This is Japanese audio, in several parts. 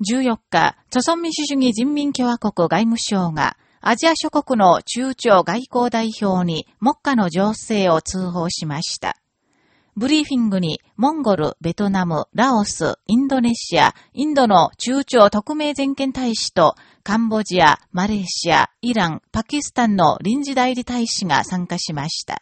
14日、朝鮮民主主義人民共和国外務省が、アジア諸国の中朝外交代表に目下の情勢を通報しました。ブリーフィングに、モンゴル、ベトナム、ラオス、インドネシア、インドの中朝特命全権大使と、カンボジア、マレーシア、イラン、パキスタンの臨時代理大使が参加しました。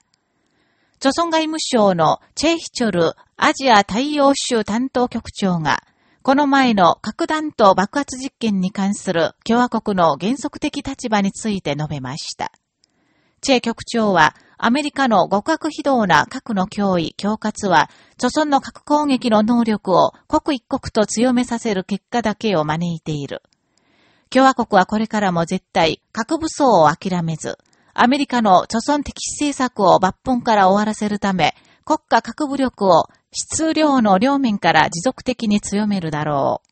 朝鮮外務省のチェヒチョルアジア太陽州担当局長が、この前の核弾頭爆発実験に関する共和国の原則的立場について述べました。チェ局長は、アメリカの極悪非道な核の脅威、恐喝は、著存の核攻撃の能力を刻一刻と強めさせる結果だけを招いている。共和国はこれからも絶対核武装を諦めず、アメリカの著存敵視政策を抜本から終わらせるため、国家核武力を質量の両面から持続的に強めるだろう。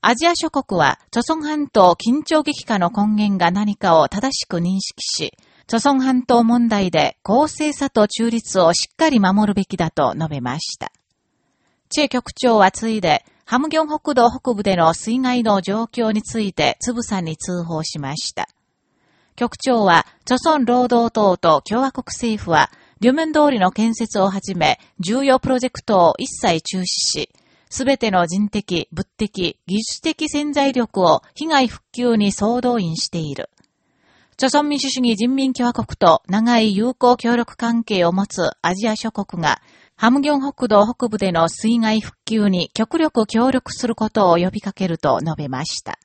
アジア諸国は、著存半島緊張激化の根源が何かを正しく認識し、著存半島問題で公正さと中立をしっかり守るべきだと述べました。チェ局長はついで、ハムギョン北道北部での水害の状況についてつぶさに通報しました。局長は、著村労働党と共和国政府は、両面通りの建設をはじめ、重要プロジェクトを一切中止し、すべての人的、物的、技術的潜在力を被害復旧に総動員している。朝鮮民主主義人民共和国と長い友好協力関係を持つアジア諸国が、ハムギョン北道北部での水害復旧に極力協力することを呼びかけると述べました。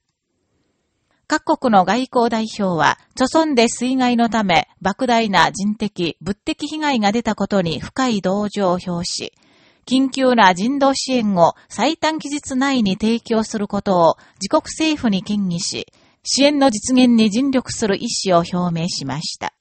各国の外交代表は、著村で水害のため、莫大な人的、物的被害が出たことに深い同情を表し、緊急な人道支援を最短期日内に提供することを自国政府に建議し、支援の実現に尽力する意思を表明しました。